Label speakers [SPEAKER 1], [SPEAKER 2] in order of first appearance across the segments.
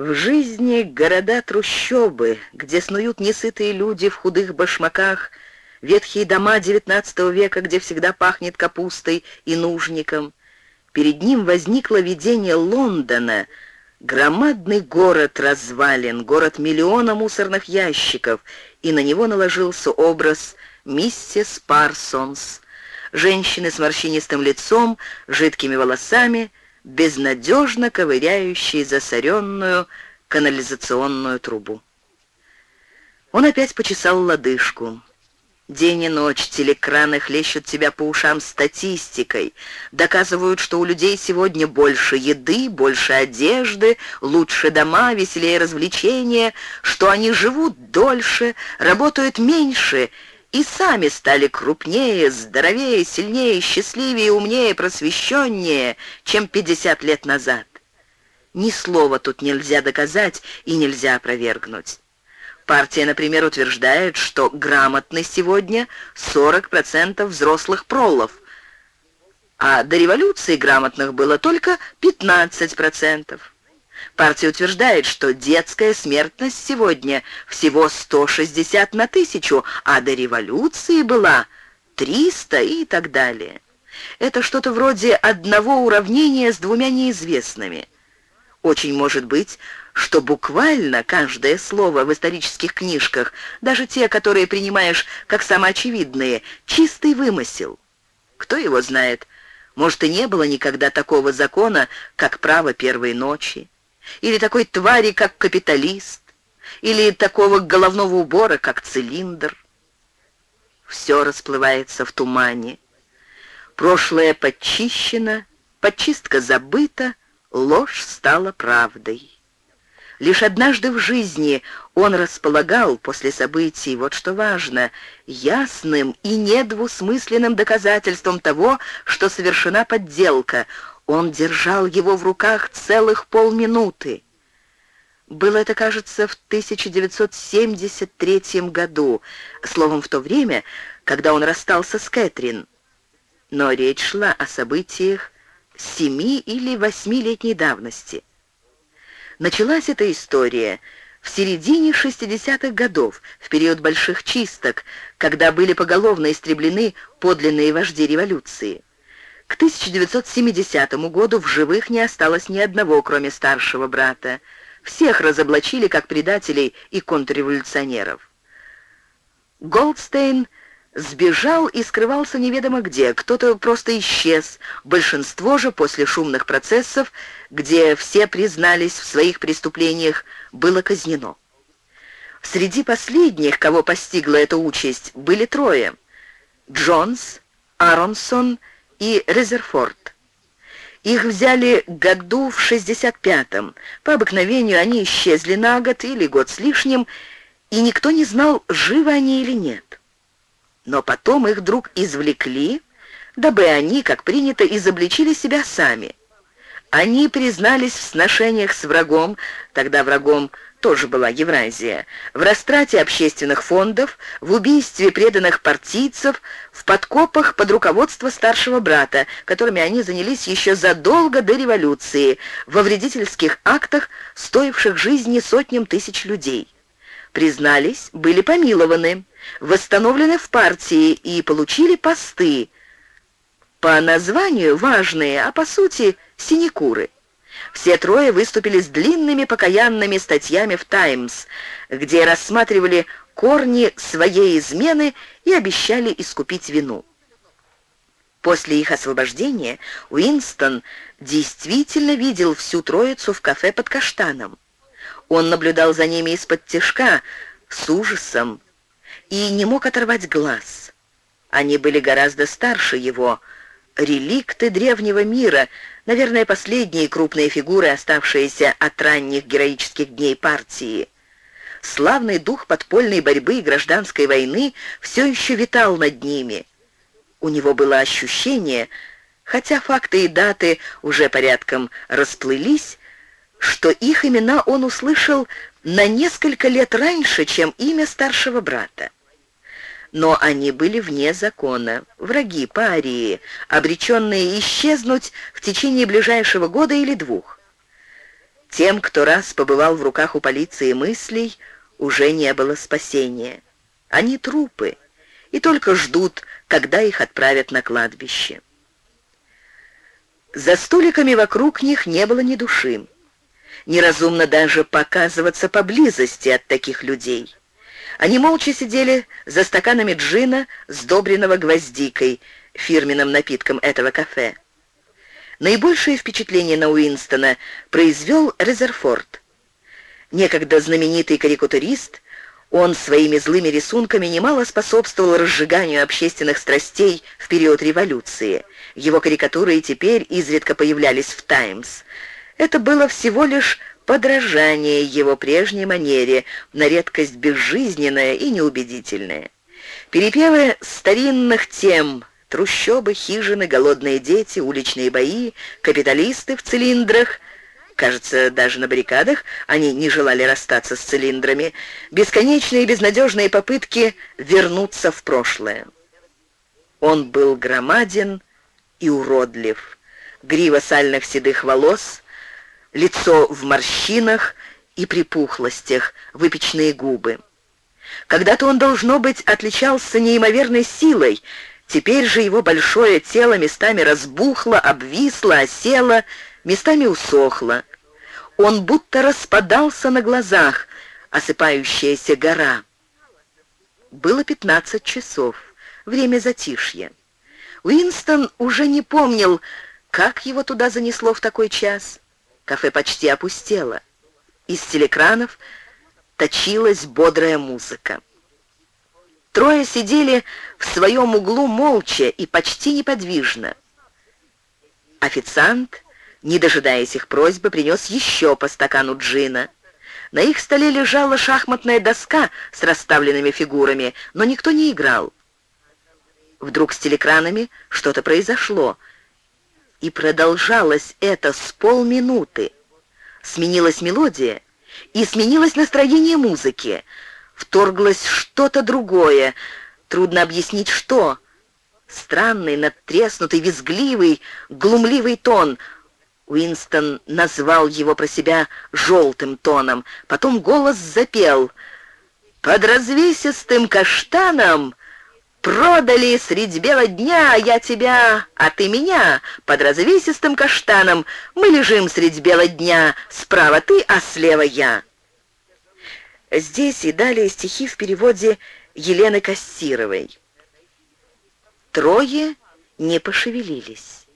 [SPEAKER 1] В жизни города-трущобы, где снуют несытые люди в худых башмаках, ветхие дома XIX века, где всегда пахнет капустой и нужником. Перед ним возникло видение Лондона, громадный город развален, город миллиона мусорных ящиков, и на него наложился образ миссис Парсонс, женщины с морщинистым лицом, жидкими волосами, безнадежно ковыряющей засоренную канализационную трубу. Он опять почесал лодыжку. День и ночь телекраны хлещут тебя по ушам статистикой, доказывают, что у людей сегодня больше еды, больше одежды, лучше дома, веселее развлечения, что они живут дольше, работают меньше и сами стали крупнее, здоровее, сильнее, счастливее, умнее, просвещеннее, чем 50 лет назад. Ни слова тут нельзя доказать и нельзя опровергнуть. Партия, например, утверждает, что грамотны сегодня 40% взрослых пролов, а до революции грамотных было только 15%. Партия утверждает, что детская смертность сегодня всего 160 на тысячу, а до революции была 300 и так далее. Это что-то вроде одного уравнения с двумя неизвестными. Очень может быть, что буквально каждое слово в исторических книжках, даже те, которые принимаешь как самоочевидные, чистый вымысел. Кто его знает? Может, и не было никогда такого закона, как право первой ночи, или такой твари, как капиталист, или такого головного убора, как цилиндр. Все расплывается в тумане. Прошлое подчищено, подчистка забыта, ложь стала правдой. Лишь однажды в жизни он располагал после событий, вот что важно, ясным и недвусмысленным доказательством того, что совершена подделка. Он держал его в руках целых полминуты. Было это, кажется, в 1973 году, словом, в то время, когда он расстался с Кэтрин. Но речь шла о событиях семи- или восьмилетней давности. Началась эта история в середине 60-х годов, в период больших чисток, когда были поголовно истреблены подлинные вожди революции. К 1970 году в живых не осталось ни одного, кроме старшего брата. Всех разоблачили как предателей и контрреволюционеров. Голдстейн Сбежал и скрывался неведомо где, кто-то просто исчез, большинство же после шумных процессов, где все признались в своих преступлениях, было казнено. Среди последних, кого постигла эта участь, были трое — Джонс, Аронсон и Резерфорд. Их взяли году в 65-м. По обыкновению они исчезли на год или год с лишним, и никто не знал, живы они или нет. Но потом их вдруг извлекли, дабы они, как принято, изобличили себя сами. Они признались в сношениях с врагом, тогда врагом тоже была Евразия, в растрате общественных фондов, в убийстве преданных партийцев, в подкопах под руководство старшего брата, которыми они занялись еще задолго до революции, во вредительских актах, стоивших жизни сотням тысяч людей. Признались, были помилованы восстановлены в партии и получили посты, по названию важные, а по сути синекуры. Все трое выступили с длинными покаянными статьями в «Таймс», где рассматривали корни своей измены и обещали искупить вину. После их освобождения Уинстон действительно видел всю троицу в кафе под каштаном. Он наблюдал за ними из-под тишка, с ужасом, и не мог оторвать глаз. Они были гораздо старше его, реликты древнего мира, наверное, последние крупные фигуры, оставшиеся от ранних героических дней партии. Славный дух подпольной борьбы и гражданской войны все еще витал над ними. У него было ощущение, хотя факты и даты уже порядком расплылись, что их имена он услышал на несколько лет раньше, чем имя старшего брата но они были вне закона, враги парии, обреченные исчезнуть в течение ближайшего года или двух. Тем, кто раз побывал в руках у полиции мыслей, уже не было спасения. Они трупы и только ждут, когда их отправят на кладбище. За столиками вокруг них не было ни души. Неразумно даже показываться поблизости от таких людей. Они молча сидели за стаканами джина, сдобренного гвоздикой, фирменным напитком этого кафе. Наибольшее впечатление на Уинстона произвел Резерфорд. Некогда знаменитый карикатурист, он своими злыми рисунками немало способствовал разжиганию общественных страстей в период революции. Его карикатуры и теперь изредка появлялись в «Таймс». Это было всего лишь подражание его прежней манере, на редкость безжизненное и неубедительное. Перепевы старинных тем трущобы, хижины, голодные дети, уличные бои, капиталисты в цилиндрах. Кажется, даже на баррикадах они не желали расстаться с цилиндрами. Бесконечные безнадежные попытки вернуться в прошлое. Он был громаден и уродлив. Грива сальных седых волос, лицо в морщинах и припухлостях, выпечные губы. Когда-то он, должно быть, отличался неимоверной силой, Теперь же его большое тело местами разбухло, обвисло, осело, местами усохло. Он будто распадался на глазах, осыпающаяся гора. Было пятнадцать часов, время затишья. Уинстон уже не помнил, как его туда занесло в такой час. Кафе почти опустело. Из телекранов точилась бодрая музыка. Трое сидели в своем углу молча и почти неподвижно. Официант, не дожидаясь их просьбы, принес еще по стакану джина. На их столе лежала шахматная доска с расставленными фигурами, но никто не играл. Вдруг с телекранами что-то произошло, и продолжалось это с полминуты. Сменилась мелодия, и сменилось настроение музыки — вторглось что-то другое. Трудно объяснить, что. Странный, надтреснутый, визгливый, глумливый тон. Уинстон назвал его про себя желтым тоном. Потом голос запел. «Под развесистым каштаном продали средь бела дня я тебя, а ты меня. Под развесистым каштаном мы лежим средь бела дня, справа ты, а слева я». Здесь и далее стихи в переводе Елены Кассировой. Трое не пошевелились.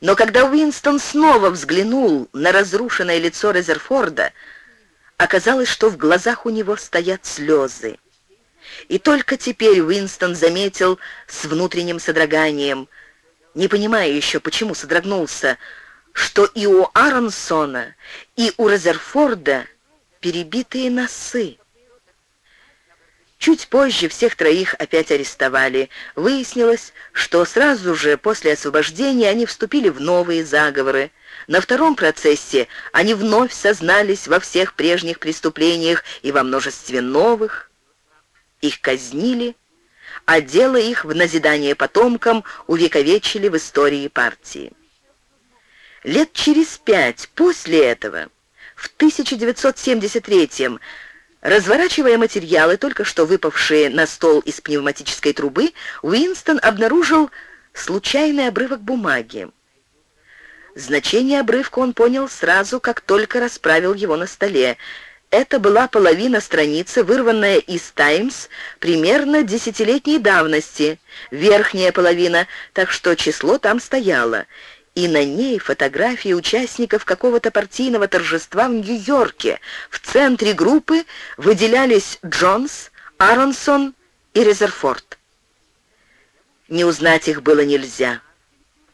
[SPEAKER 1] Но когда Уинстон снова взглянул на разрушенное лицо Резерфорда, оказалось, что в глазах у него стоят слезы. И только теперь Уинстон заметил с внутренним содроганием, не понимая еще, почему содрогнулся, что и у Аронсона, и у Резерфорда перебитые носы. Чуть позже всех троих опять арестовали. Выяснилось, что сразу же после освобождения они вступили в новые заговоры. На втором процессе они вновь сознались во всех прежних преступлениях и во множестве новых. Их казнили, а дело их в назидание потомкам увековечили в истории партии. Лет через пять после этого в 1973 Разворачивая материалы, только что выпавшие на стол из пневматической трубы, Уинстон обнаружил случайный обрывок бумаги. Значение обрывка он понял сразу, как только расправил его на столе. Это была половина страницы, вырванная из «Таймс» примерно десятилетней давности, верхняя половина, так что число там стояло и на ней фотографии участников какого-то партийного торжества в Нью-Йорке. В центре группы выделялись Джонс, Аронсон и Резерфорд. Не узнать их было нельзя.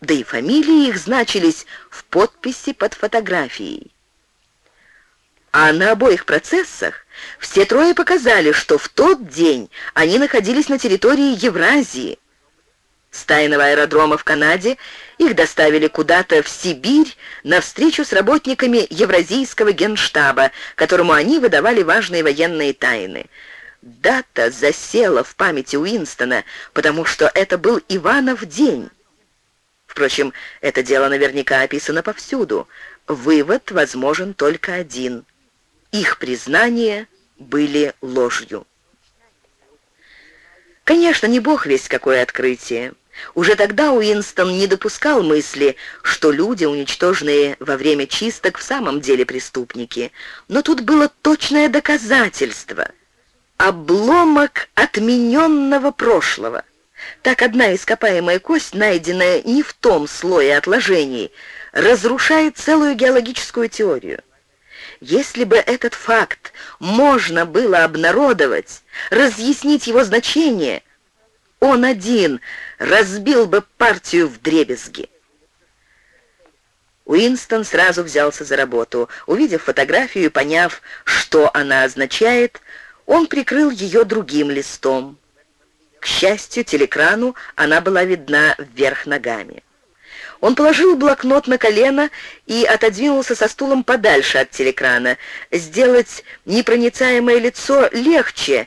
[SPEAKER 1] Да и фамилии их значились в подписи под фотографией. А на обоих процессах все трое показали, что в тот день они находились на территории Евразии, с тайного аэродрома в Канаде их доставили куда-то в Сибирь на встречу с работниками Евразийского генштаба, которому они выдавали важные военные тайны. Дата засела в памяти Уинстона, потому что это был Иванов день. Впрочем, это дело наверняка описано повсюду. Вывод возможен только один. Их признания были ложью. Конечно, не бог весть какое открытие. Уже тогда Уинстон не допускал мысли, что люди, уничтоженные во время чисток, в самом деле преступники. Но тут было точное доказательство. Обломок отмененного прошлого. Так одна ископаемая кость, найденная не в том слое отложений, разрушает целую геологическую теорию. Если бы этот факт можно было обнародовать, разъяснить его значение, он один разбил бы партию в дребезги. Уинстон сразу взялся за работу. Увидев фотографию и поняв, что она означает, он прикрыл ее другим листом. К счастью, телекрану она была видна вверх ногами. Он положил блокнот на колено и отодвинулся со стулом подальше от телекрана. Сделать непроницаемое лицо легче,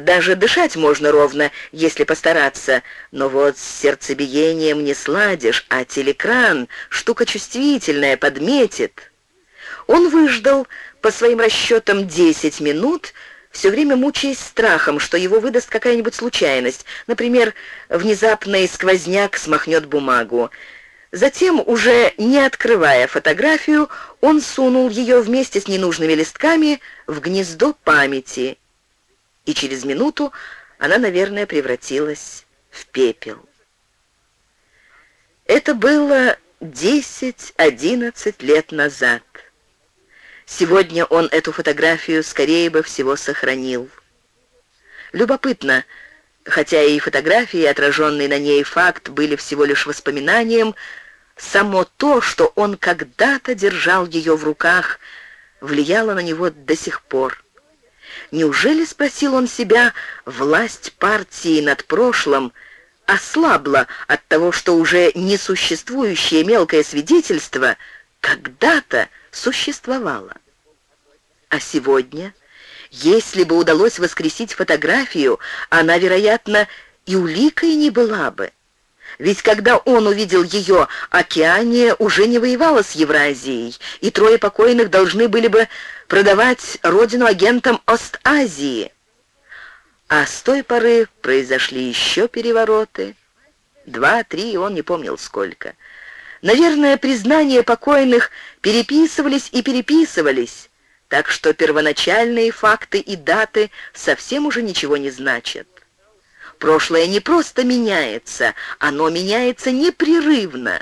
[SPEAKER 1] даже дышать можно ровно, если постараться. Но вот с сердцебиением не сладишь, а телекран, штука чувствительная, подметит. Он выждал, по своим расчетам, 10 минут, все время мучаясь страхом, что его выдаст какая-нибудь случайность, например, внезапный сквозняк смахнет бумагу. Затем, уже не открывая фотографию, он сунул ее вместе с ненужными листками в гнездо памяти, и через минуту она, наверное, превратилась в пепел. Это было 10-11 лет назад. Сегодня он эту фотографию скорее бы всего сохранил. Любопытно, хотя и фотографии, и отраженный на ней факт были всего лишь воспоминанием, само то, что он когда-то держал ее в руках, влияло на него до сих пор. Неужели, спросил он себя, власть партии над прошлым ослабла от того, что уже несуществующее мелкое свидетельство когда-то существовало? А сегодня, если бы удалось воскресить фотографию, она, вероятно, и уликой не была бы. Ведь когда он увидел ее, Океания уже не воевала с Евразией, и трое покойных должны были бы продавать родину агентам Ост-Азии. А с той поры произошли еще перевороты. Два, три, он не помнил сколько. Наверное, признания покойных переписывались и переписывались, так что первоначальные факты и даты совсем уже ничего не значат. Прошлое не просто меняется, оно меняется непрерывно.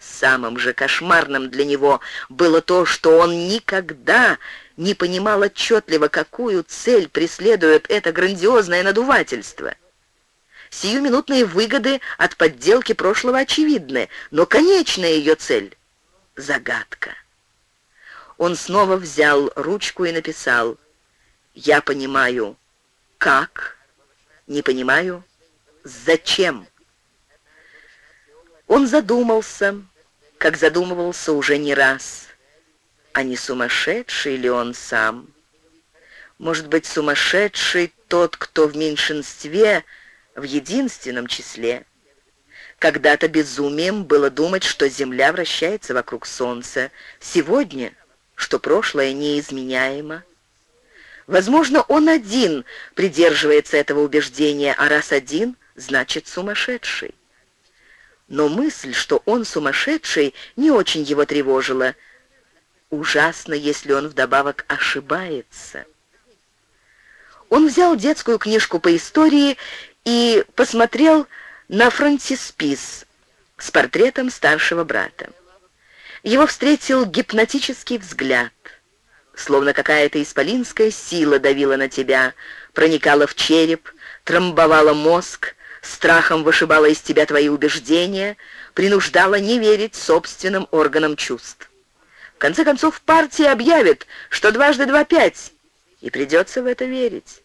[SPEAKER 1] Самым же кошмарным для него было то, что он никогда не понимал отчетливо, какую цель преследует это грандиозное надувательство. Сиюминутные выгоды от подделки прошлого очевидны, но конечная ее цель — загадка. Он снова взял ручку и написал «Я понимаю, как, не понимаю, зачем». Он задумался, как задумывался уже не раз. А не сумасшедший ли он сам? Может быть, сумасшедший тот, кто в меньшинстве, в единственном числе. Когда-то безумием было думать, что Земля вращается вокруг Солнца. Сегодня что прошлое неизменяемо. Возможно, он один придерживается этого убеждения, а раз один, значит сумасшедший. Но мысль, что он сумасшедший, не очень его тревожила. Ужасно, если он вдобавок ошибается. Он взял детскую книжку по истории и посмотрел на фронтиспис с портретом старшего брата. Его встретил гипнотический взгляд. Словно какая-то исполинская сила давила на тебя, проникала в череп, трамбовала мозг, страхом вышибала из тебя твои убеждения, принуждала не верить собственным органам чувств. В конце концов, партия объявит, что дважды два — пять, и придется в это верить.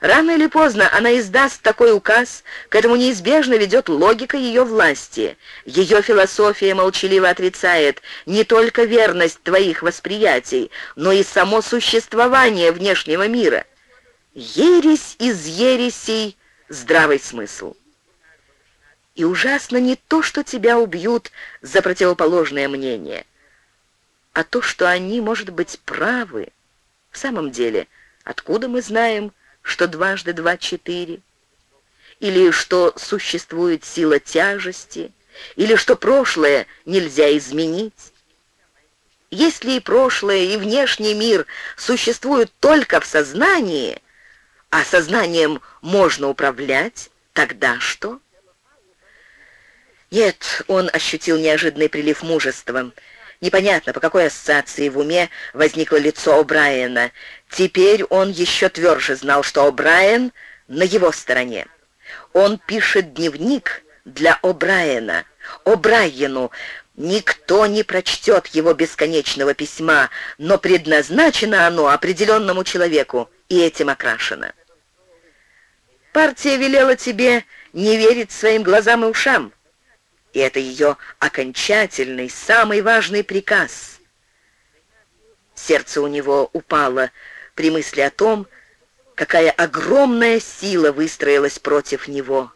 [SPEAKER 1] Рано или поздно она издаст такой указ, к этому неизбежно ведет логика ее власти. Ее философия молчаливо отрицает не только верность твоих восприятий, но и само существование внешнего мира. Ересь из ересей — здравый смысл. И ужасно не то, что тебя убьют за противоположное мнение, а то, что они, может быть, правы. В самом деле, откуда мы знаем, что дважды два — четыре? Или что существует сила тяжести? Или что прошлое нельзя изменить? Если и прошлое, и внешний мир существуют только в сознании, а сознанием можно управлять, тогда что? Нет, он ощутил неожиданный прилив мужества. Непонятно, по какой ассоциации в уме возникло лицо О'Брайена. Теперь он еще тверже знал, что О'Брайен на его стороне. Он пишет дневник для О'Брайена. О'Брайену никто не прочтет его бесконечного письма, но предназначено оно определенному человеку, и этим окрашено. Партия велела тебе не верить своим глазам и ушам и это ее окончательный, самый важный приказ. Сердце у него упало при мысли о том, какая огромная сила выстроилась против него,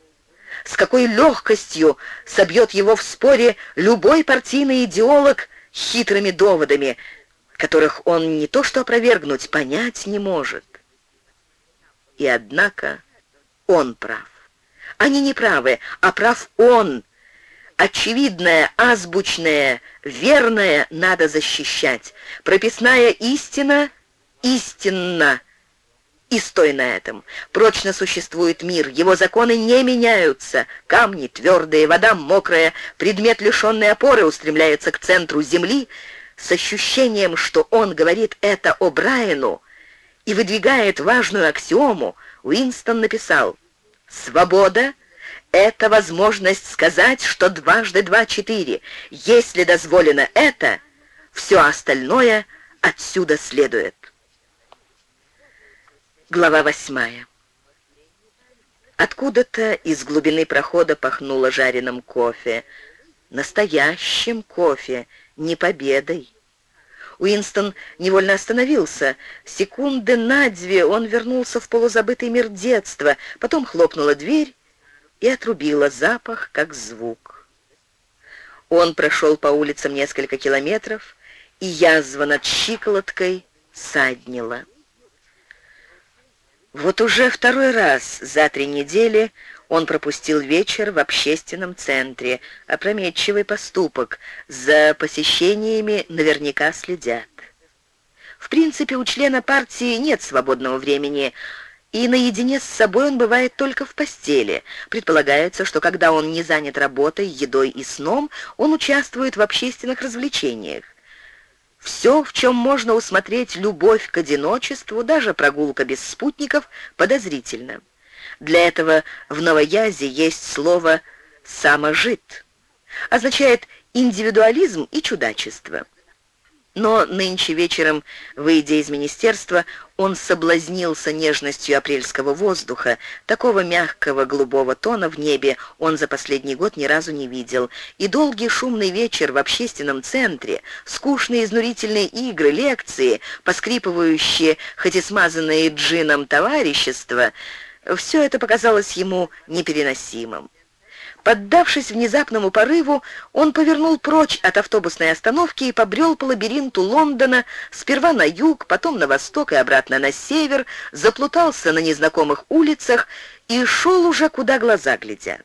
[SPEAKER 1] с какой легкостью собьет его в споре любой партийный идеолог хитрыми доводами, которых он не то что опровергнуть, понять не может. И однако он прав. Они не правы, а прав он, очевидное, азбучное, верное надо защищать. Прописная истина истинна. И стой на этом. Прочно существует мир, его законы не меняются. Камни твердые, вода мокрая, предмет лишенной опоры устремляется к центру земли с ощущением, что он говорит это о Брайану и выдвигает важную аксиому, Уинстон написал «Свобода это возможность сказать, что дважды два — четыре. Если дозволено это, все остальное отсюда следует. Глава восьмая. Откуда-то из глубины прохода пахнуло жареным кофе. Настоящим кофе, не победой. Уинстон невольно остановился. Секунды на две он вернулся в полузабытый мир детства. Потом хлопнула дверь, и отрубила запах, как звук. Он прошел по улицам несколько километров, и язва над щиколоткой саднила. Вот уже второй раз за три недели он пропустил вечер в общественном центре. Опрометчивый поступок. За посещениями наверняка следят. В принципе, у члена партии нет свободного времени, и наедине с собой он бывает только в постели. Предполагается, что когда он не занят работой, едой и сном, он участвует в общественных развлечениях. Все, в чем можно усмотреть любовь к одиночеству, даже прогулка без спутников, подозрительно. Для этого в новоязе есть слово «саможит». Означает индивидуализм и чудачество. Но нынче вечером, выйдя из министерства, он соблазнился нежностью апрельского воздуха. Такого мягкого голубого тона в небе он за последний год ни разу не видел. И долгий шумный вечер в общественном центре, скучные изнурительные игры, лекции, поскрипывающие, хоть и смазанные джином товарищества, все это показалось ему непереносимым. Поддавшись внезапному порыву, он повернул прочь от автобусной остановки и побрел по лабиринту Лондона, сперва на юг, потом на восток и обратно на север, заплутался на незнакомых улицах и шел уже, куда глаза глядят.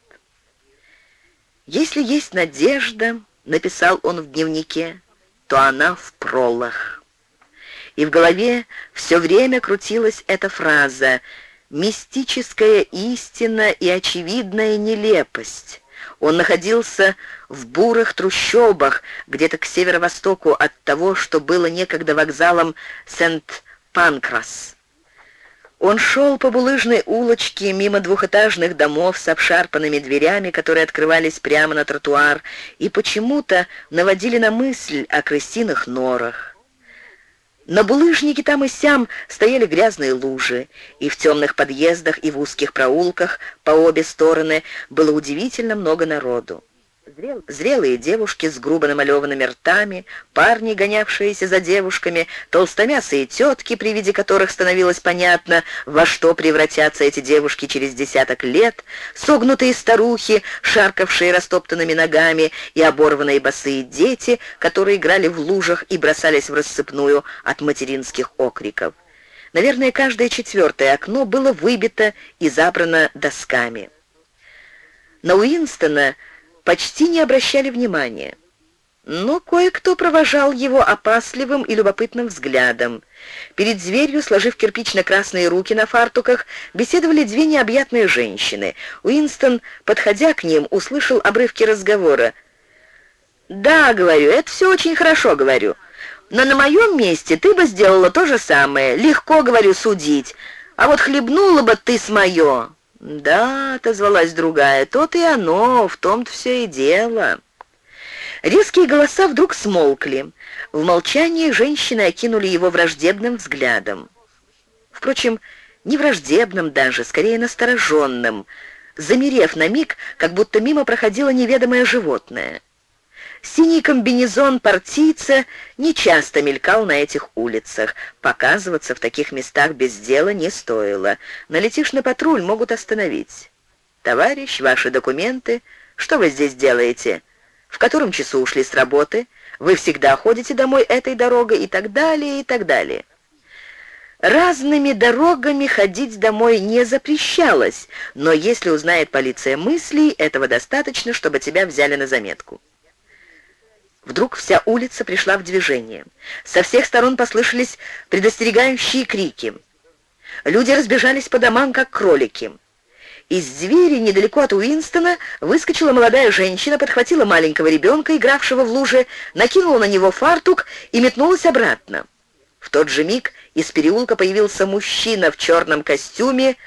[SPEAKER 1] «Если есть надежда», — написал он в дневнике, — «то она в пролах». И в голове все время крутилась эта фраза — мистическая истина и очевидная нелепость. Он находился в бурых трущобах, где-то к северо-востоку от того, что было некогда вокзалом Сент-Панкрас. Он шел по булыжной улочке мимо двухэтажных домов с обшарпанными дверями, которые открывались прямо на тротуар, и почему-то наводили на мысль о крысиных норах. На булыжнике там и сям стояли грязные лужи, и в темных подъездах и в узких проулках по обе стороны было удивительно много народу. Зрелые девушки с грубо намалеванными ртами, парни, гонявшиеся за девушками, толстомясые тетки, при виде которых становилось понятно, во что превратятся эти девушки через десяток лет, согнутые старухи, шаркавшие растоптанными ногами, и оборванные босые дети, которые играли в лужах и бросались в рассыпную от материнских окриков. Наверное, каждое четвертое окно было выбито и забрано досками. На Уинстона почти не обращали внимания. Но кое-кто провожал его опасливым и любопытным взглядом. Перед дверью, сложив кирпично-красные руки на фартуках, беседовали две необъятные женщины. Уинстон, подходя к ним, услышал обрывки разговора. «Да, — говорю, — это все очень хорошо, — говорю. Но на моем месте ты бы сделала то же самое. Легко, — говорю, — судить. А вот хлебнула бы ты с моё. «Да», — отозвалась другая, — «то-то и оно, в том-то все и дело». Резкие голоса вдруг смолкли. В молчании женщины окинули его враждебным взглядом. Впрочем, не враждебным даже, скорее настороженным, замерев на миг, как будто мимо проходило неведомое животное. Синий комбинезон партийца нечасто мелькал на этих улицах. Показываться в таких местах без дела не стоило. Налетишь на патруль, могут остановить. «Товарищ, ваши документы. Что вы здесь делаете? В котором часу ушли с работы? Вы всегда ходите домой этой дорогой?» и так далее, и так далее. Разными дорогами ходить домой не запрещалось, но если узнает полиция мыслей, этого достаточно, чтобы тебя взяли на заметку. Вдруг вся улица пришла в движение. Со всех сторон послышались предостерегающие крики. Люди разбежались по домам, как кролики. Из двери недалеко от Уинстона выскочила молодая женщина, подхватила маленького ребенка, игравшего в луже, накинула на него фартук и метнулась обратно. В тот же миг из переулка появился мужчина в черном костюме,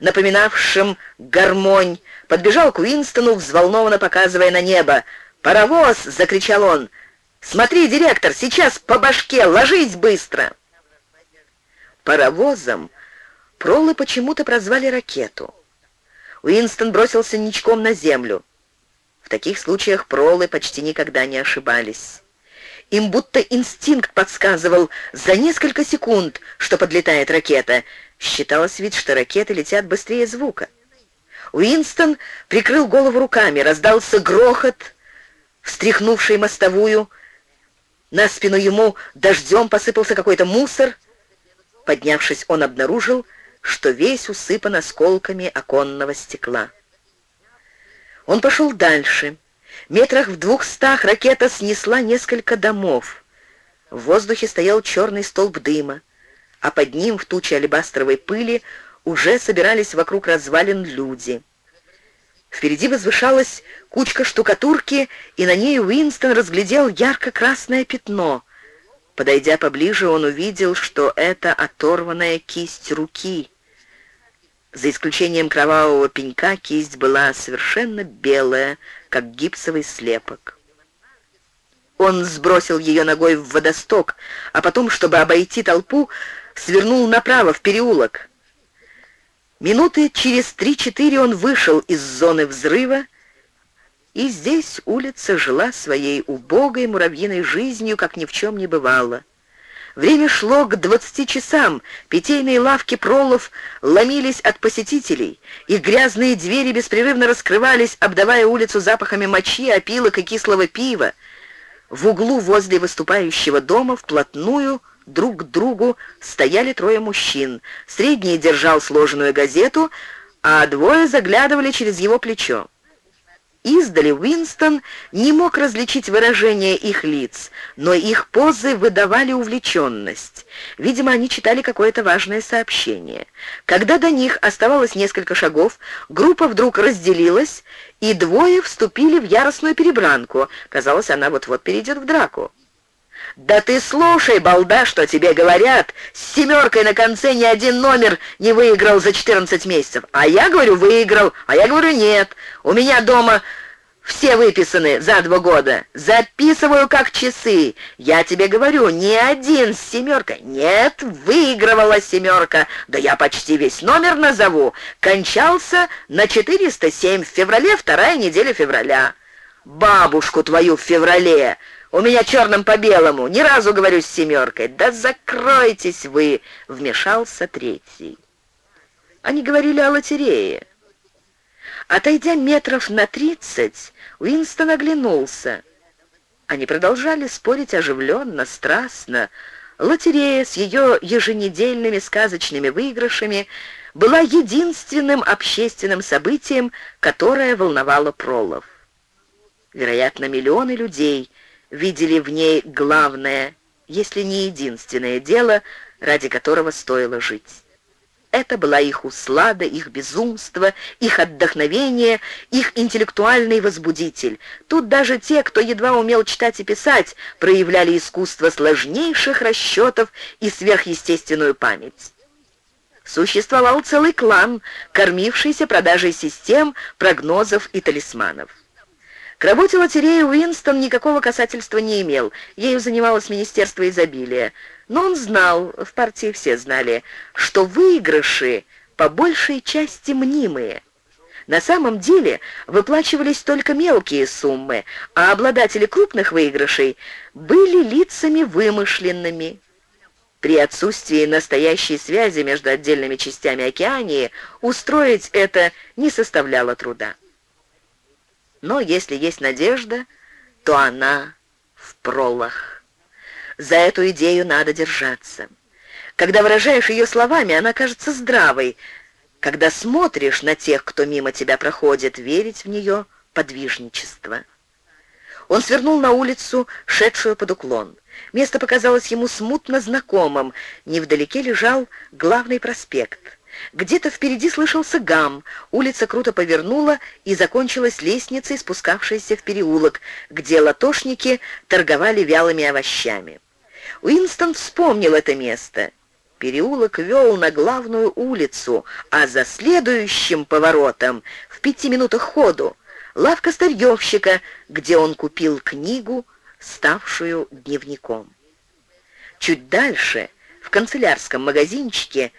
[SPEAKER 1] напоминавшем гармонь, подбежал к Уинстону, взволнованно показывая на небо. «Паровоз!» — закричал он. «Смотри, директор, сейчас по башке, ложись быстро!» Паровозом пролы почему-то прозвали ракету. Уинстон бросился ничком на землю. В таких случаях пролы почти никогда не ошибались. Им будто инстинкт подсказывал за несколько секунд, что подлетает ракета. Считалось ведь, что ракеты летят быстрее звука. Уинстон прикрыл голову руками, раздался грохот, встряхнувший мостовую. На спину ему дождем посыпался какой-то мусор. Поднявшись, он обнаружил, что весь усыпан осколками оконного стекла. Он пошел дальше. Метрах в двухстах ракета снесла несколько домов. В воздухе стоял черный столб дыма, а под ним в туче алебастровой пыли уже собирались вокруг развалин люди. Впереди возвышалась кучка штукатурки, и на ней Уинстон разглядел ярко-красное пятно. Подойдя поближе, он увидел, что это оторванная кисть руки. За исключением кровавого пенька кисть была совершенно белая, как гипсовый слепок. Он сбросил ее ногой в водосток, а потом, чтобы обойти толпу, свернул направо, в переулок. Минуты через три-четыре он вышел из зоны взрыва, и здесь улица жила своей убогой муравьиной жизнью, как ни в чем не бывало. Время шло к двадцати часам, питейные лавки пролов ломились от посетителей, их грязные двери беспрерывно раскрывались, обдавая улицу запахами мочи, опилок и кислого пива. В углу возле выступающего дома вплотную друг к другу стояли трое мужчин. Средний держал сложенную газету, а двое заглядывали через его плечо. Издали Уинстон не мог различить выражения их лиц, но их позы выдавали увлеченность. Видимо, они читали какое-то важное сообщение. Когда до них оставалось несколько шагов, группа вдруг разделилась, и двое вступили в яростную перебранку. Казалось, она вот-вот перейдет в драку. «Да ты слушай, балда, что тебе говорят. С семеркой на конце ни один номер не выиграл за 14 месяцев. А я говорю, выиграл, а я говорю, нет. У меня дома все выписаны за два года. Записываю как часы. Я тебе говорю, ни один с семеркой. Нет, выигрывала семерка. Да я почти весь номер назову. Кончался на 407 в феврале, вторая неделя февраля. бабушку твою в феврале. У меня черным по белому, ни разу говорю с семеркой. Да закройтесь вы, вмешался третий. Они говорили о лотерее. Отойдя метров на тридцать, Уинстон оглянулся. Они продолжали спорить оживленно, страстно. Лотерея с ее еженедельными сказочными выигрышами была единственным общественным событием, которое волновало пролов. Вероятно, миллионы людей видели в ней главное, если не единственное дело, ради которого стоило жить. Это была их услада, их безумство, их отдохновение, их интеллектуальный возбудитель. Тут даже те, кто едва умел читать и писать, проявляли искусство сложнейших расчетов и сверхъестественную память. Существовал целый клан, кормившийся продажей систем, прогнозов и талисманов. К работе лотереи Уинстон никакого касательства не имел, ею занималось Министерство изобилия. Но он знал, в партии все знали, что выигрыши по большей части мнимые. На самом деле выплачивались только мелкие суммы, а обладатели крупных выигрышей были лицами вымышленными. При отсутствии настоящей связи между отдельными частями океании устроить это не составляло труда. Но если есть надежда, то она в пролах. За эту идею надо держаться. Когда выражаешь ее словами, она кажется здравой. Когда смотришь на тех, кто мимо тебя проходит, верить в нее — подвижничество. Он свернул на улицу, шедшую под уклон. Место показалось ему смутно знакомым. Невдалеке лежал главный проспект. Где-то впереди слышался гам, улица круто повернула и закончилась лестницей, спускавшейся в переулок, где латошники торговали вялыми овощами. Уинстон вспомнил это место. Переулок вел на главную улицу, а за следующим поворотом, в пяти минутах ходу, лавка старьевщика, где он купил книгу, ставшую дневником. Чуть дальше, в канцелярском магазинчике,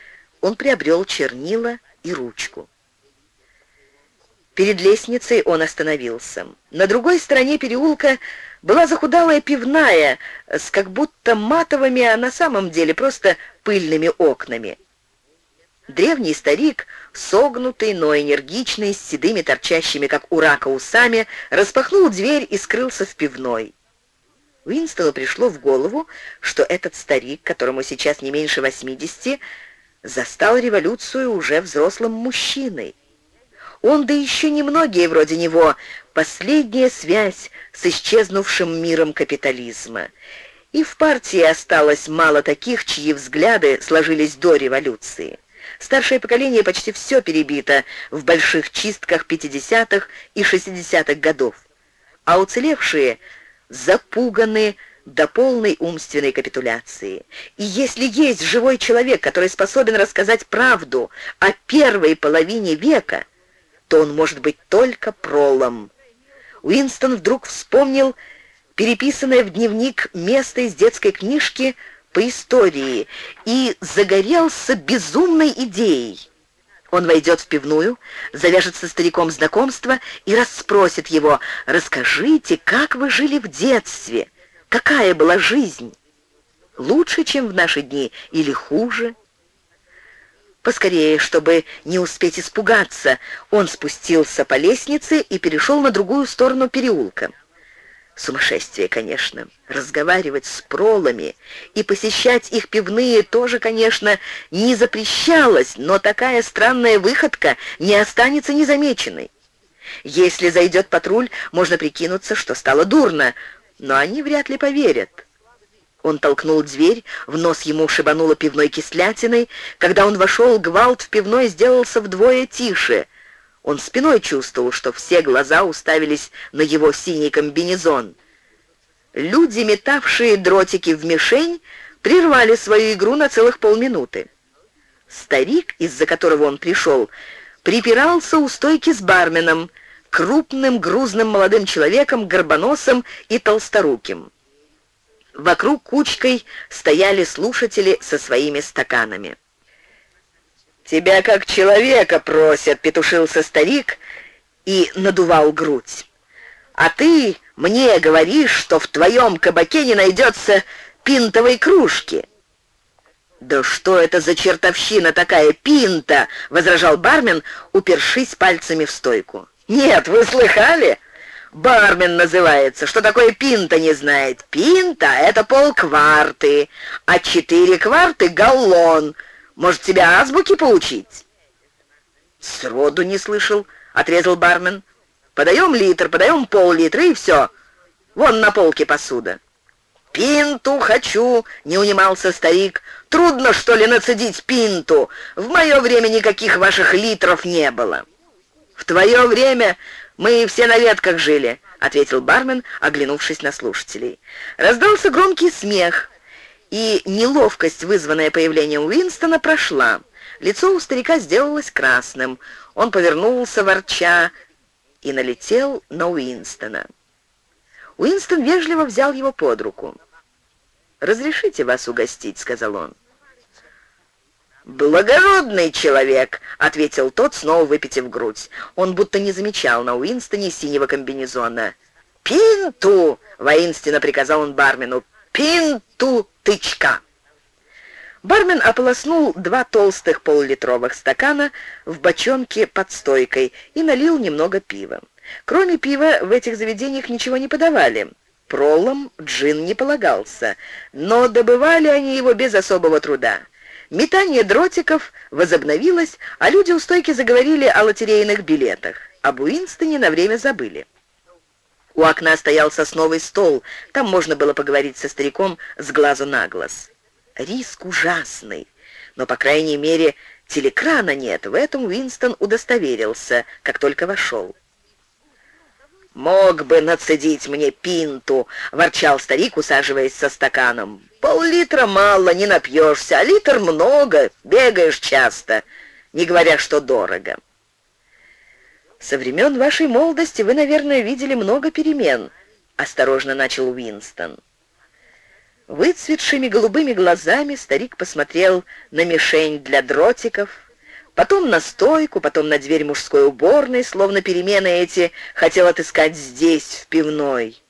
[SPEAKER 1] он приобрел чернила и ручку. Перед лестницей он остановился. На другой стороне переулка была захудалая пивная с как будто матовыми, а на самом деле просто пыльными окнами. Древний старик, согнутый, но энергичный, с седыми торчащими, как у рака, усами, распахнул дверь и скрылся в пивной. Уинстону пришло в голову, что этот старик, которому сейчас не меньше восьмидесяти, застал революцию уже взрослым мужчиной. Он, да еще немногие вроде него, последняя связь с исчезнувшим миром капитализма. И в партии осталось мало таких, чьи взгляды сложились до революции. Старшее поколение почти все перебито в больших чистках 50-х и 60-х годов, а уцелевшие запуганы, до полной умственной капитуляции. И если есть живой человек, который способен рассказать правду о первой половине века, то он может быть только пролом. Уинстон вдруг вспомнил переписанное в дневник место из детской книжки по истории и загорелся безумной идеей. Он войдет в пивную, завяжет со стариком знакомство и расспросит его, «Расскажите, как вы жили в детстве?» Какая была жизнь? Лучше, чем в наши дни, или хуже? Поскорее, чтобы не успеть испугаться, он спустился по лестнице и перешел на другую сторону переулка. Сумасшествие, конечно. Разговаривать с пролами и посещать их пивные тоже, конечно, не запрещалось, но такая странная выходка не останется незамеченной. Если зайдет патруль, можно прикинуться, что стало дурно, но они вряд ли поверят. Он толкнул дверь, в нос ему шибануло пивной кислятиной. Когда он вошел, гвалт в пивной сделался вдвое тише. Он спиной чувствовал, что все глаза уставились на его синий комбинезон. Люди, метавшие дротики в мишень, прервали свою игру на целых полминуты. Старик, из-за которого он пришел, припирался у стойки с барменом, крупным, грузным молодым человеком, горбоносым и толсторуким. Вокруг кучкой стояли слушатели со своими стаканами. «Тебя как человека просят», — петушился старик и надувал грудь. А ты мне говоришь, что в твоем кабаке не найдется пинтовой кружки». «Да что это за чертовщина такая, пинта?» — возражал бармен, упершись пальцами в стойку. «Нет, вы слыхали? Бармен называется. Что такое пинта не знает? Пинта — это полкварты, а четыре кварты — галлон. Может, тебя азбуки поучить?» «Сроду не слышал», — отрезал бармен. «Подаем литр, подаем пол-литра, и все. Вон на полке посуда». «Пинту хочу!» — не унимался старик. «Трудно, что ли, нацедить пинту? В мое время никаких ваших литров не было». «В твое время мы все на ветках жили», — ответил бармен, оглянувшись на слушателей. Раздался громкий смех, и неловкость, вызванная появлением Уинстона, прошла. Лицо у старика сделалось красным. Он повернулся, ворча, и налетел на Уинстона. Уинстон вежливо взял его под руку. «Разрешите вас угостить», — сказал он. «Благородный человек», — ответил тот, снова выпитив грудь. Он будто не замечал на Уинстоне синего комбинезона. «Пинту!» — воинственно приказал он бармену. «Пинту тычка!» Бармен ополоснул два толстых полулитровых стакана в бочонке под стойкой и налил немного пива. Кроме пива в этих заведениях ничего не подавали. Пролом джин не полагался, но добывали они его без особого труда. Метание дротиков возобновилось, а люди у стойки заговорили о лотерейных билетах. Об Уинстоне на время забыли. У окна стоял сосновый стол, там можно было поговорить со стариком с глазу на глаз. Риск ужасный, но, по крайней мере, телекрана нет, в этом Уинстон удостоверился, как только вошел. «Мог бы нацедить мне пинту», — ворчал старик, усаживаясь со стаканом. «Пол-литра мало, не напьешься, а литр много, бегаешь часто, не говоря, что дорого». «Со времен вашей молодости вы, наверное, видели много перемен», — осторожно начал Уинстон. Выцветшими голубыми глазами старик посмотрел на мишень для дротиков, потом на стойку, потом на дверь мужской уборной, словно перемены эти хотел отыскать здесь, в пивной.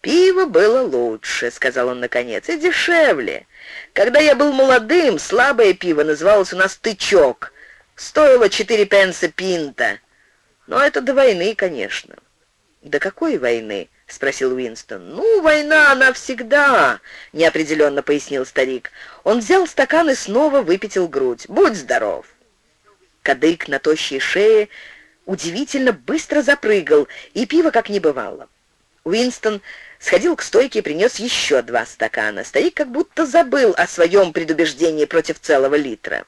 [SPEAKER 1] «Пиво было лучше», — сказал он наконец, — «и дешевле. Когда я был молодым, слабое пиво называлось у нас «тычок». Стоило четыре пенса пинта. Но это до войны, конечно». «До какой войны?» — спросил Уинстон. «Ну, война, она всегда», — неопределенно пояснил старик. Он взял стакан и снова выпятил грудь. «Будь здоров!» Кадык на тощей шее удивительно быстро запрыгал, и пиво как не бывало. Уинстон сходил к стойке и принес еще два стакана. Старик как будто забыл о своем предубеждении против целого литра.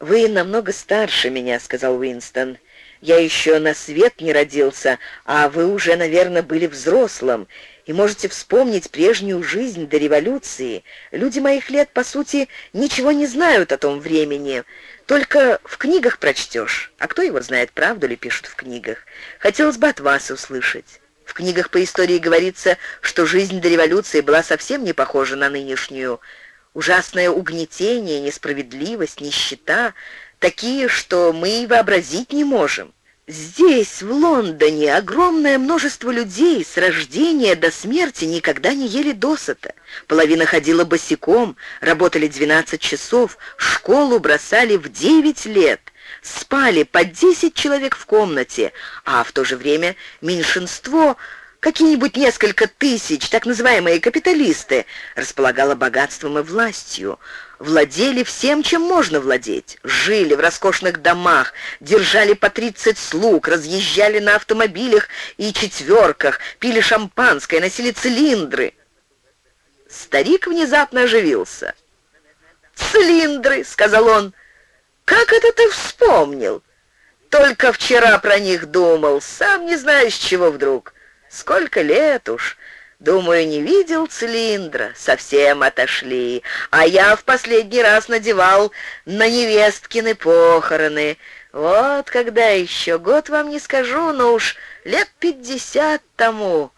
[SPEAKER 1] «Вы намного старше меня», — сказал Уинстон. Я еще на свет не родился, а вы уже, наверное, были взрослым и можете вспомнить прежнюю жизнь до революции. Люди моих лет, по сути, ничего не знают о том времени. Только в книгах прочтешь. А кто его знает, правду ли пишут в книгах? Хотелось бы от вас услышать. В книгах по истории говорится, что жизнь до революции была совсем не похожа на нынешнюю. Ужасное угнетение, несправедливость, нищета — такие, что мы и вообразить не можем. Здесь, в Лондоне, огромное множество людей с рождения до смерти никогда не ели досыта. Половина ходила босиком, работали 12 часов, школу бросали в 9 лет, спали по 10 человек в комнате, а в то же время меньшинство какие-нибудь несколько тысяч, так называемые капиталисты, располагало богатством и властью владели всем, чем можно владеть. Жили в роскошных домах, держали по 30 слуг, разъезжали на автомобилях и четверках, пили шампанское, носили цилиндры. Старик внезапно оживился. «Цилиндры!» — сказал он. «Как это ты вспомнил? Только вчера про них думал, сам не знаю, с чего вдруг. Сколько лет уж!» Думаю, не видел цилиндра, совсем отошли. А я в последний раз надевал на невесткины похороны. Вот когда еще, год вам не скажу, но уж лет пятьдесят тому.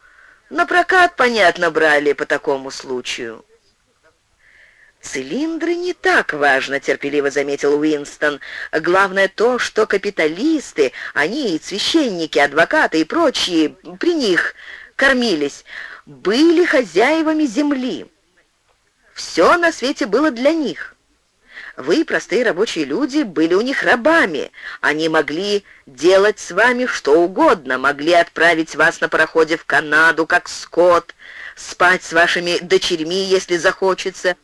[SPEAKER 1] На прокат, понятно, брали по такому случаю. «Цилиндры не так важно», — терпеливо заметил Уинстон. «Главное то, что капиталисты, они, священники, адвокаты и прочие, при них кормились, были хозяевами земли. Все на свете было для них. Вы, простые рабочие люди, были у них рабами. Они могли делать с вами что угодно, могли отправить вас на пароходе в Канаду, как скот, спать с вашими дочерьми, если захочется,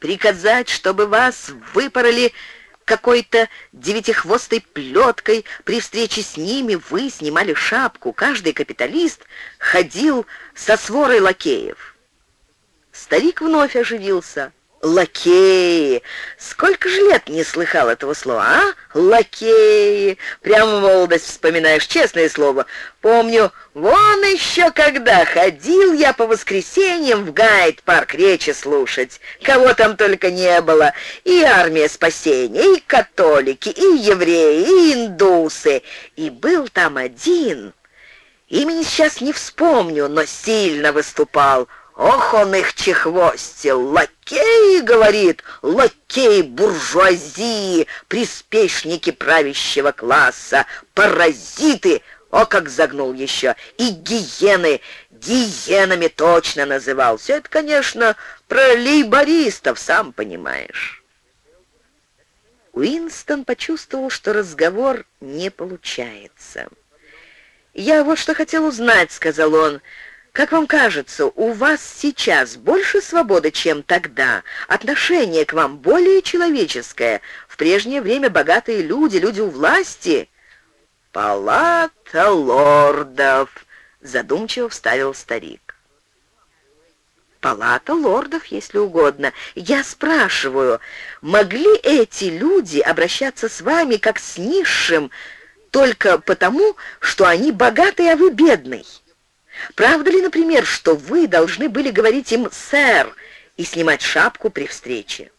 [SPEAKER 1] приказать, чтобы вас выпороли какой-то девятихвостой плеткой. При встрече с ними вы снимали шапку. Каждый капиталист ходил со сворой лакеев. Старик вновь оживился. Лакеи! Сколько же лет не слыхал этого слова, а? Лакеи! Прямо молодость вспоминаешь, честное слово. Помню, вон еще когда ходил я по воскресеньям в гайд-парк речи слушать. Кого там только не было. И армия спасения, и католики, и евреи, и индусы. И был там один... Имени сейчас не вспомню, но сильно выступал. Ох, он их чехвостил! Лакей, говорит, лакей буржуазии, приспешники правящего класса, паразиты, о, как загнул еще, и гиены, гиенами точно называл. Все это, конечно, про лейбористов, сам понимаешь. Уинстон почувствовал, что разговор не получается. «Я вот что хотел узнать», — сказал он, — как вам кажется, у вас сейчас больше свободы, чем тогда? Отношение к вам более человеческое? В прежнее время богатые люди, люди у власти?» «Палата лордов», — задумчиво вставил старик. «Палата лордов, если угодно. Я спрашиваю, могли эти люди обращаться с вами как с низшим только потому, что они богатые, а вы бедный?» Правда ли, например, что вы должны были говорить им «сэр» и снимать шапку при встрече?»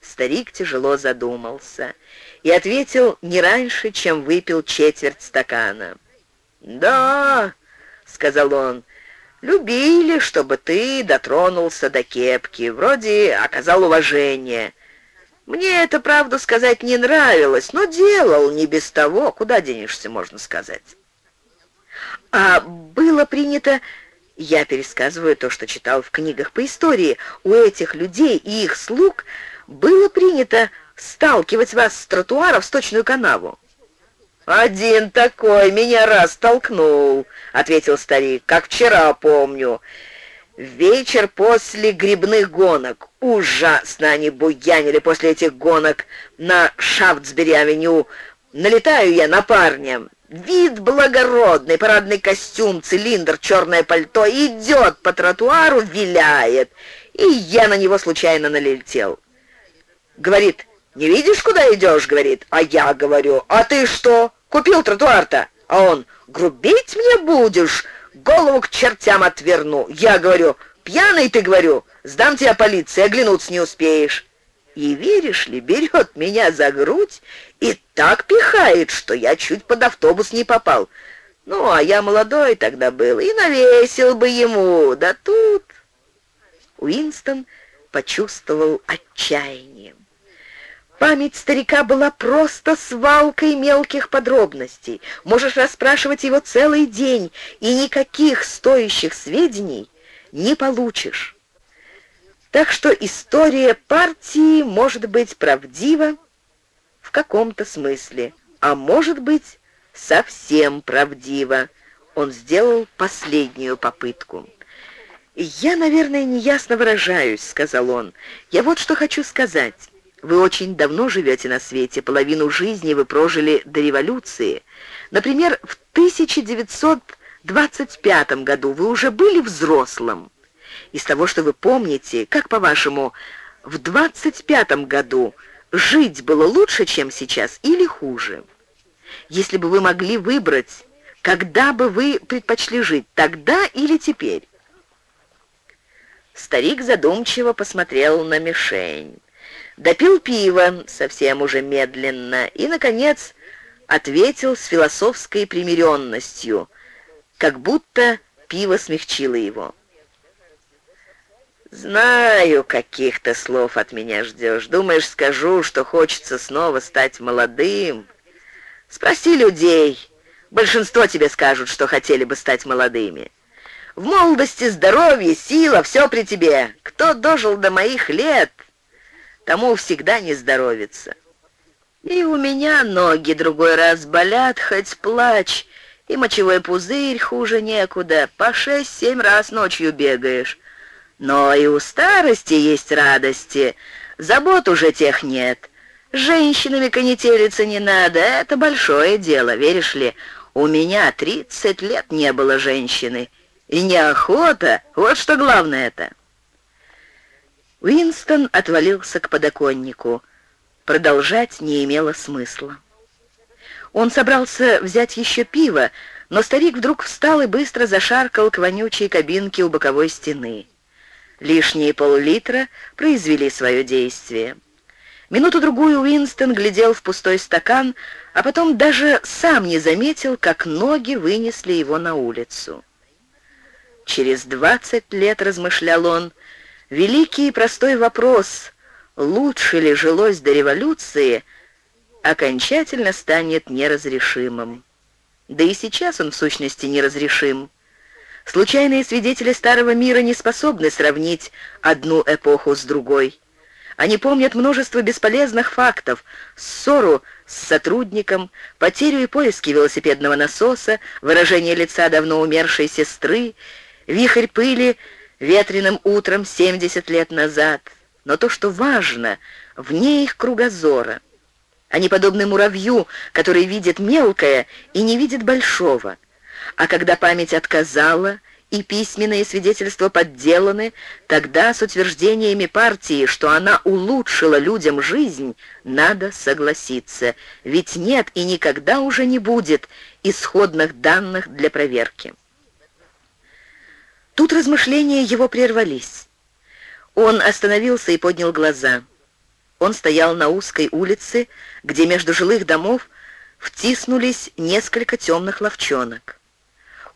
[SPEAKER 1] Старик тяжело задумался и ответил не раньше, чем выпил четверть стакана. «Да», — сказал он, — «любили, чтобы ты дотронулся до кепки, вроде оказал уважение. Мне это, правду сказать, не нравилось, но делал не без того, куда денешься, можно сказать». А было принято... Я пересказываю то, что читал в книгах по истории. У этих людей и их слуг было принято сталкивать вас с тротуара в сточную канаву. «Один такой меня раз толкнул», — ответил старик, — «как вчера помню. Вечер после грибных гонок. Ужасно они буянили после этих гонок на Шафтсбери-авеню. Налетаю я на парня. Вид благородный, парадный костюм, цилиндр, черное пальто, идет по тротуару, виляет. И я на него случайно налетел. Говорит, не видишь, куда идешь, говорит. А я говорю, а ты что, купил тротуар-то? А он, грубить мне будешь, голову к чертям отверну. Я говорю, пьяный ты, говорю, сдам тебя полиции, оглянуться не успеешь. И веришь ли, берет меня за грудь и так пихает, что я чуть под автобус не попал. Ну, а я молодой тогда был и навесил бы ему. Да тут...» Уинстон почувствовал отчаяние. Память старика была просто свалкой мелких подробностей. Можешь расспрашивать его целый день, и никаких стоящих сведений не получишь. Так что история партии может быть правдива, в каком-то смысле, а может быть, совсем правдиво. Он сделал последнюю попытку. «Я, наверное, неясно выражаюсь», — сказал он. «Я вот что хочу сказать. Вы очень давно живете на свете, половину жизни вы прожили до революции. Например, в 1925 году вы уже были взрослым. Из того, что вы помните, как, по-вашему, в 25 году жить было лучше, чем сейчас, или хуже? Если бы вы могли выбрать, когда бы вы предпочли жить, тогда или теперь? Старик задумчиво посмотрел на мишень. Допил пиво, совсем уже медленно, и, наконец, ответил с философской примиренностью, как будто пиво смягчило его. «Знаю, каких то слов от меня ждешь. Думаешь, скажу, что хочется снова стать молодым? Спроси людей. Большинство тебе скажут, что хотели бы стать молодыми. В молодости здоровье, сила, все при тебе. Кто дожил до моих лет, тому всегда не здоровится. И у меня ноги другой раз болят, хоть плачь, и мочевой пузырь хуже некуда, по шесть-семь раз ночью бегаешь. Но и у старости есть радости, забот уже тех нет. С женщинами конетелиться не надо, это большое дело, веришь ли. У меня тридцать лет не было женщины, и неохота, вот что главное это. Уинстон отвалился к подоконнику. Продолжать не имело смысла. Он собрался взять еще пиво, но старик вдруг встал и быстро зашаркал к вонючей кабинке у боковой стены. Лишние пол-литра произвели свое действие. Минуту-другую Уинстон глядел в пустой стакан, а потом даже сам не заметил, как ноги вынесли его на улицу. Через двадцать лет, размышлял он, великий и простой вопрос, лучше ли жилось до революции — окончательно станет неразрешимым. Да и сейчас он в сущности неразрешим. Случайные свидетели старого мира не способны сравнить одну эпоху с другой. Они помнят множество бесполезных фактов, ссору с сотрудником, потерю и поиски велосипедного насоса, выражение лица давно умершей сестры, вихрь пыли ветреным утром 70 лет назад. Но то, что важно, вне их кругозора. Они подобны муравью, который видит мелкое и не видит большого. А когда память отказала и письменные свидетельства подделаны, тогда с утверждениями партии, что она улучшила людям жизнь, надо согласиться, ведь нет и никогда уже не будет исходных данных для проверки. Тут размышления его прервались. Он остановился и поднял глаза – он стоял на узкой улице, где между жилых домов втиснулись несколько темных ловчонок.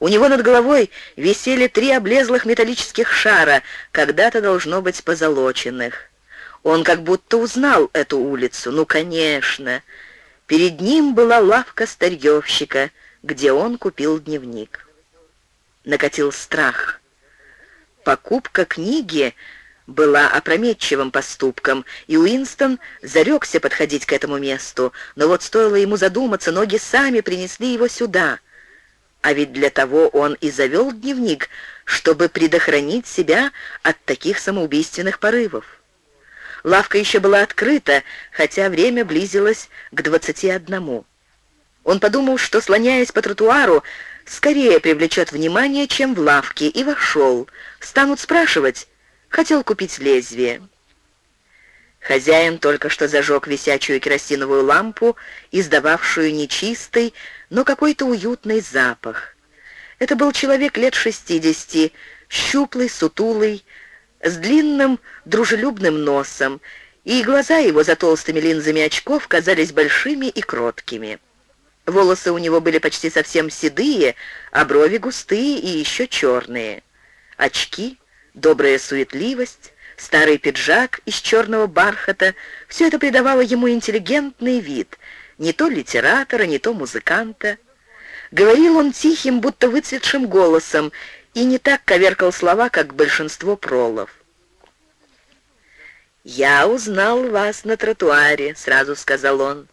[SPEAKER 1] У него над головой висели три облезлых металлических шара, когда-то должно быть позолоченных. Он как будто узнал эту улицу. Ну, конечно. Перед ним была лавка старьевщика, где он купил дневник. Накатил страх. Покупка книги была опрометчивым поступком, и Уинстон зарекся подходить к этому месту, но вот стоило ему задуматься, ноги сами принесли его сюда. А ведь для того он и завел дневник, чтобы предохранить себя от таких самоубийственных порывов. Лавка еще была открыта, хотя время близилось к двадцати одному. Он подумал, что, слоняясь по тротуару, скорее привлечет внимание, чем в лавке, и вошел. Станут спрашивать, Хотел купить лезвие. Хозяин только что зажег висячую керосиновую лампу, издававшую нечистый, но какой-то уютный запах. Это был человек лет шестидесяти, щуплый, сутулый, с длинным дружелюбным носом, и глаза его за толстыми линзами очков казались большими и кроткими. Волосы у него были почти совсем седые, а брови густые и еще черные. Очки добрая суетливость, старый пиджак из черного бархата — все это придавало ему интеллигентный вид, не то литератора, не то музыканта. Говорил он тихим, будто выцветшим голосом, и не так коверкал слова, как большинство пролов. «Я узнал вас на тротуаре», — сразу сказал он.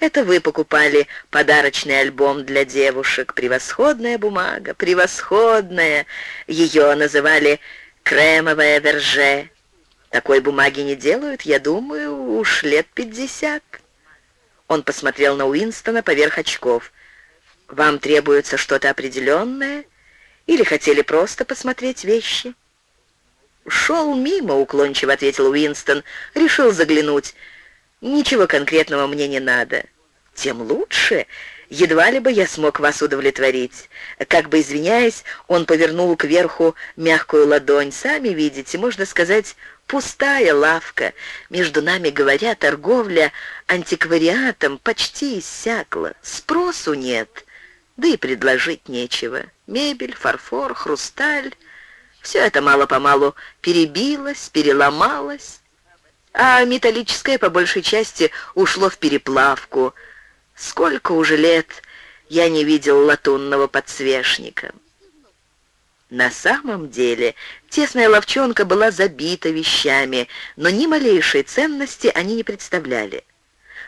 [SPEAKER 1] «Это вы покупали подарочный альбом для девушек. Превосходная бумага, превосходная. Ее называли кремовое верже. Такой бумаги не делают, я думаю, уж лет пятьдесят. Он посмотрел на Уинстона поверх очков. «Вам требуется что-то определенное? Или хотели просто посмотреть вещи?» «Шел мимо», — уклончиво ответил Уинстон. «Решил заглянуть. Ничего конкретного мне не надо». «Тем лучше. Едва ли бы я смог вас удовлетворить. Как бы извиняясь, он повернул кверху мягкую ладонь. Сами видите, можно сказать, пустая лавка. Между нами, говоря, торговля антиквариатом почти иссякла. Спросу нет, да и предложить нечего. Мебель, фарфор, хрусталь. Все это мало-помалу перебилось, переломалось, а металлическое по большей части ушло в переплавку. Сколько уже лет я не видел латунного подсвечника. На самом деле тесная ловчонка была забита вещами, но ни малейшей ценности они не представляли.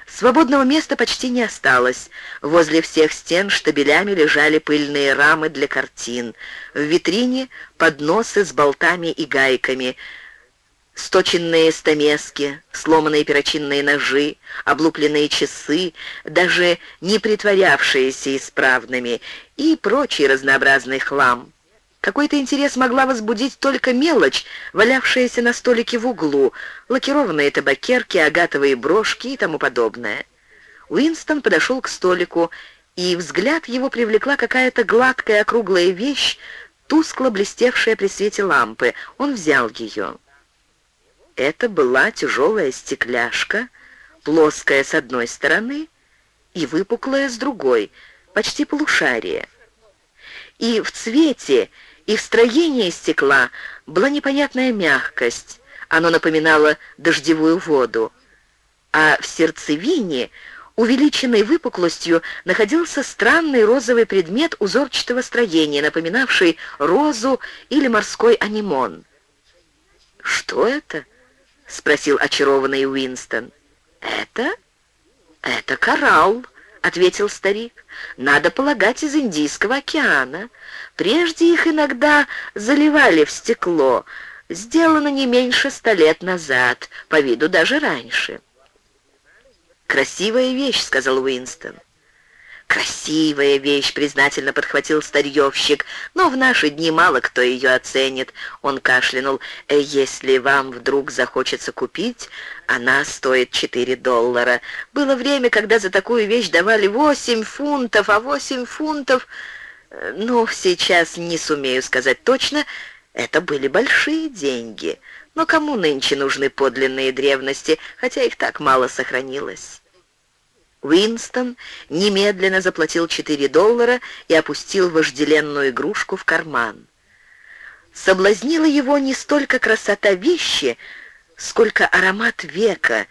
[SPEAKER 1] Свободного места почти не осталось. Возле всех стен штабелями лежали пыльные рамы для картин. В витрине подносы с болтами и гайками, сточенные стамески, сломанные перочинные ножи, облупленные часы, даже не притворявшиеся исправными, и прочий разнообразный хлам. Какой-то интерес могла возбудить только мелочь, валявшаяся на столике в углу, лакированные табакерки, агатовые брошки и тому подобное. Уинстон подошел к столику, и взгляд его привлекла какая-то гладкая округлая вещь, тускло блестевшая при свете лампы. Он взял ее. Это была тяжелая стекляшка, плоская с одной стороны и выпуклая с другой, почти полушарие. И в цвете, и в строении стекла была непонятная мягкость, оно напоминало дождевую воду, а в сердцевине, увеличенной выпуклостью, находился странный розовый предмет узорчатого строения, напоминавший розу или морской анимон. «Что это?» — спросил очарованный Уинстон. «Это? Это коралл», — ответил старик. «Надо полагать, из Индийского океана. Прежде их иногда заливали в стекло. Сделано не меньше ста лет назад, по виду даже раньше. «Красивая вещь», — сказал Уинстон. «Красивая вещь», — признательно подхватил старьевщик, «но в наши дни мало кто ее оценит». Он кашлянул. «Э, «Если вам вдруг захочется купить, она стоит 4 доллара. Было время, когда за такую вещь давали 8 фунтов, а 8 фунтов...» Ну, сейчас не сумею сказать точно, это были большие деньги. Но кому нынче нужны подлинные древности, хотя их так мало сохранилось? Уинстон немедленно заплатил 4 доллара и опустил вожделенную игрушку в карман. Соблазнила его не столько красота вещи, сколько аромат века,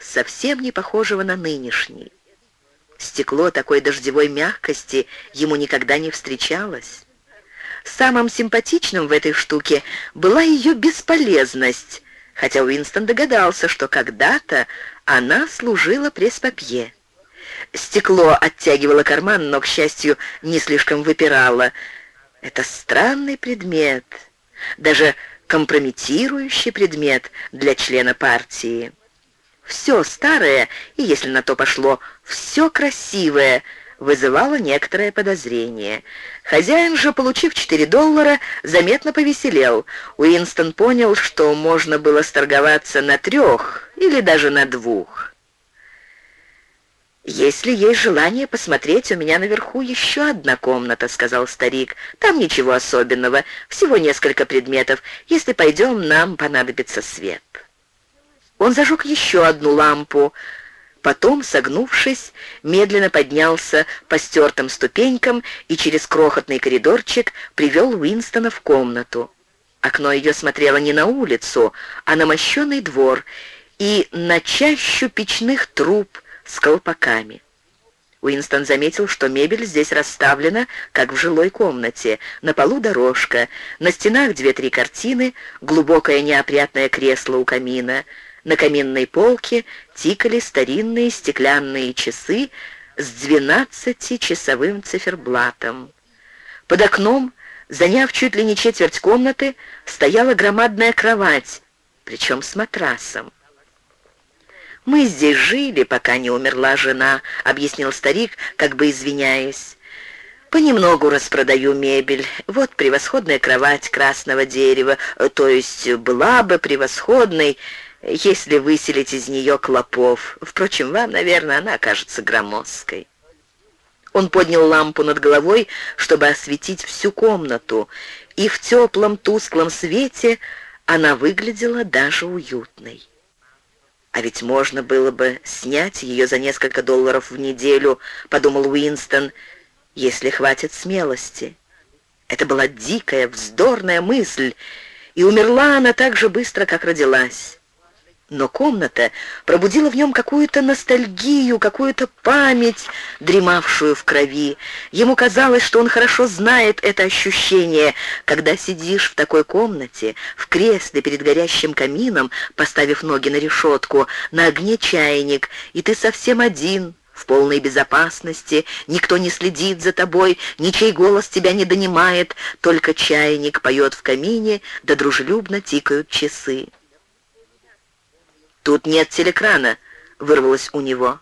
[SPEAKER 1] совсем не похожего на нынешний. Стекло такой дождевой мягкости ему никогда не встречалось. Самым симпатичным в этой штуке была ее бесполезность, хотя Уинстон догадался, что когда-то она служила пресс-папье. Стекло оттягивало карман, но, к счастью, не слишком выпирало. Это странный предмет, даже компрометирующий предмет для члена партии. Все старое, и если на то пошло, все красивое, вызывало некоторое подозрение. Хозяин же, получив 4 доллара, заметно повеселел. Уинстон понял, что можно было сторговаться на трех или даже на двух. «Если есть желание посмотреть, у меня наверху еще одна комната», — сказал старик. «Там ничего особенного, всего несколько предметов. Если пойдем, нам понадобится свет». Он зажег еще одну лампу, потом, согнувшись, медленно поднялся по стертым ступенькам и через крохотный коридорчик привел Уинстона в комнату. Окно ее смотрело не на улицу, а на мощенный двор и на чащу печных труб с колпаками. Уинстон заметил, что мебель здесь расставлена, как в жилой комнате. На полу дорожка, на стенах две-три картины, глубокое неопрятное кресло у камина — на каминной полке тикали старинные стеклянные часы с двенадцатичасовым циферблатом. Под окном, заняв чуть ли не четверть комнаты, стояла громадная кровать, причем с матрасом. «Мы здесь жили, пока не умерла жена», — объяснил старик, как бы извиняясь. «Понемногу распродаю мебель. Вот превосходная кровать красного дерева, то есть была бы превосходной, если выселить из нее клопов. Впрочем, вам, наверное, она кажется громоздкой». Он поднял лампу над головой, чтобы осветить всю комнату, и в теплом тусклом свете она выглядела даже уютной. «А ведь можно было бы снять ее за несколько долларов в неделю», — подумал Уинстон, — «если хватит смелости». Это была дикая, вздорная мысль, и умерла она так же быстро, как родилась. Но комната пробудила в нем какую-то ностальгию, какую-то память, дремавшую в крови. Ему казалось, что он хорошо знает это ощущение, когда сидишь в такой комнате, в кресле перед горящим камином, поставив ноги на решетку, на огне чайник, и ты совсем один, в полной безопасности, никто не следит за тобой, ничей голос тебя не донимает, только чайник поет в камине, да дружелюбно тикают часы. «Тут нет телекрана», — вырвалось у него.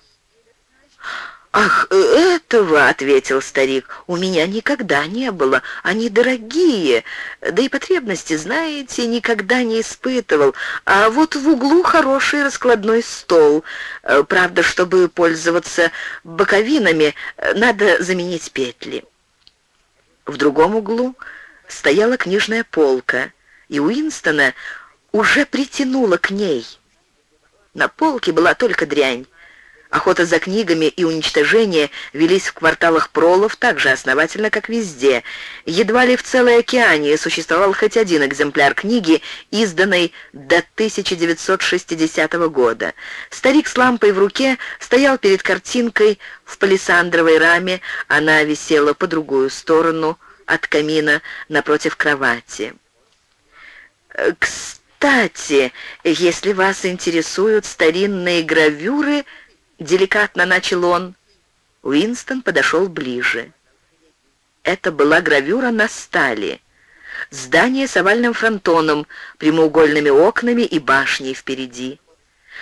[SPEAKER 1] «Ах, этого!» — ответил старик. «У меня никогда не было. Они дорогие. Да и потребности, знаете, никогда не испытывал. А вот в углу хороший раскладной стол. Правда, чтобы пользоваться боковинами, надо заменить петли». В другом углу стояла книжная полка, и Уинстона уже притянула к ней — на полке была только дрянь. Охота за книгами и уничтожение велись в кварталах пролов так же основательно, как везде. Едва ли в целой океане существовал хоть один экземпляр книги, изданной до 1960 года. Старик с лампой в руке стоял перед картинкой в палисандровой раме, она висела по другую сторону от камина напротив кровати. «Кстати, «Кстати, если вас интересуют старинные гравюры...» — деликатно начал он. Уинстон подошел ближе. Это была гравюра на стали. Здание с овальным фронтоном, прямоугольными окнами и башней впереди.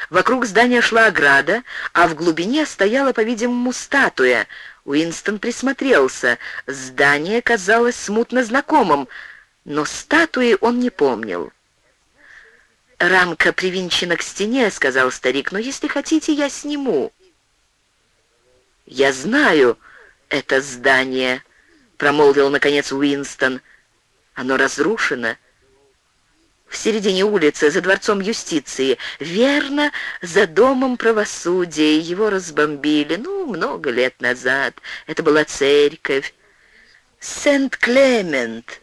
[SPEAKER 1] Вокруг здания шла ограда, а в глубине стояла, по-видимому, статуя. Уинстон присмотрелся. Здание казалось смутно знакомым, но статуи он не помнил. «Рамка привинчена к стене», — сказал старик, — «но если хотите, я сниму». «Я знаю это здание», — промолвил, наконец, Уинстон. «Оно разрушено». В середине улицы, за дворцом юстиции. Верно, за домом правосудия. Его разбомбили, ну, много лет назад. Это была церковь. Сент-Клемент.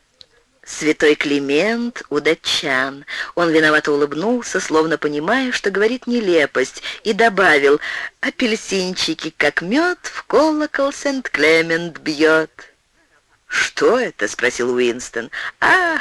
[SPEAKER 1] Святой Климент у датчан. Он виновато улыбнулся, словно понимая, что говорит нелепость, и добавил «Апельсинчики, как мед, в колокол Сент-Клемент бьет». «Что это?» — спросил Уинстон. «А,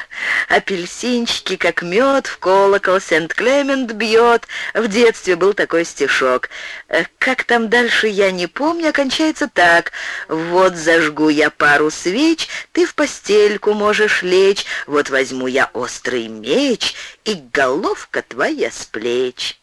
[SPEAKER 1] апельсинчики, как мед, в колокол Сент-Клемент бьет». В детстве был такой стишок. Э, как там дальше, я не помню, окончается так. «Вот зажгу я пару свеч, ты в постельку можешь лечь, вот возьму я острый меч, и головка твоя с плеч».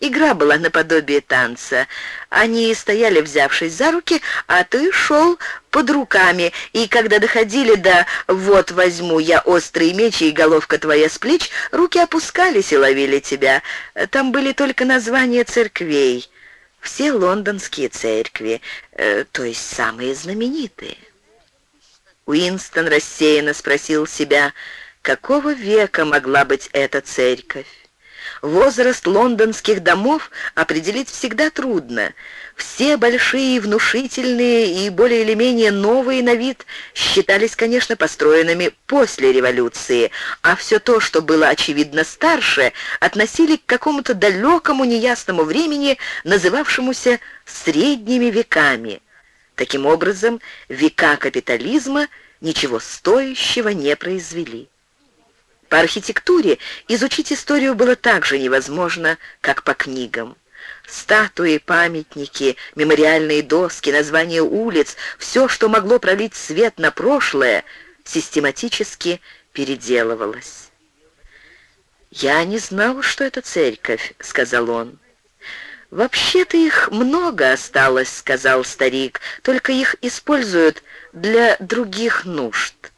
[SPEAKER 1] Игра была наподобие танца. Они стояли, взявшись за руки, а ты шел под руками, и когда доходили до «вот возьму я острый меч и головка твоя с плеч», руки опускались и ловили тебя. Там были только названия церквей. Все лондонские церкви, э, то есть самые знаменитые. Уинстон рассеянно спросил себя, какого века могла быть эта церковь. Возраст лондонских домов определить всегда трудно. Все большие, внушительные и более или менее новые на вид считались, конечно, построенными после революции, а все то, что было очевидно старше, относили к какому-то далекому неясному времени, называвшемуся «средними веками». Таким образом, века капитализма ничего стоящего не произвели. По архитектуре изучить историю было так же невозможно, как по книгам. Статуи, памятники, мемориальные доски, названия улиц, все, что могло пролить свет на прошлое, систематически переделывалось. «Я не знал, что это церковь», — сказал он. «Вообще-то их много осталось», — сказал старик, — «только их используют для других нужд».